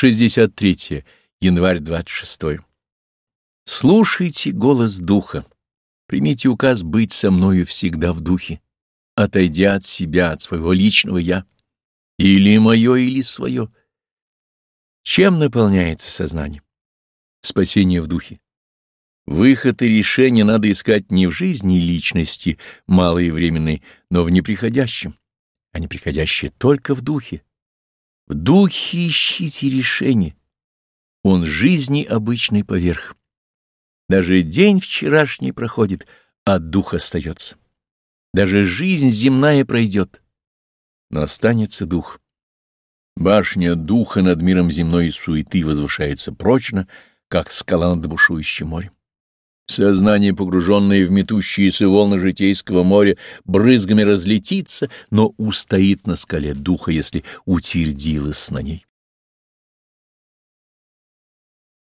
63. Январь 26. Слушайте голос Духа. Примите указ быть со мною всегда в Духе, отойдя от себя, от своего личного «я». Или мое, или свое. Чем наполняется сознание? Спасение в Духе. Выход и решение надо искать не в жизни личности, малой и временной, но в неприходящем, а неприходящее только в Духе. В Духе ищите решение. Он жизни обычный поверх. Даже день вчерашний проходит, а дух остается. Даже жизнь земная пройдет, но останется дух. Башня духа над миром земной суеты возвышается прочно, как скала над бушующим морем. Сознание, погруженное в метущиеся волны житейского моря, брызгами разлетится, но устоит на скале духа, если утвердилось на ней.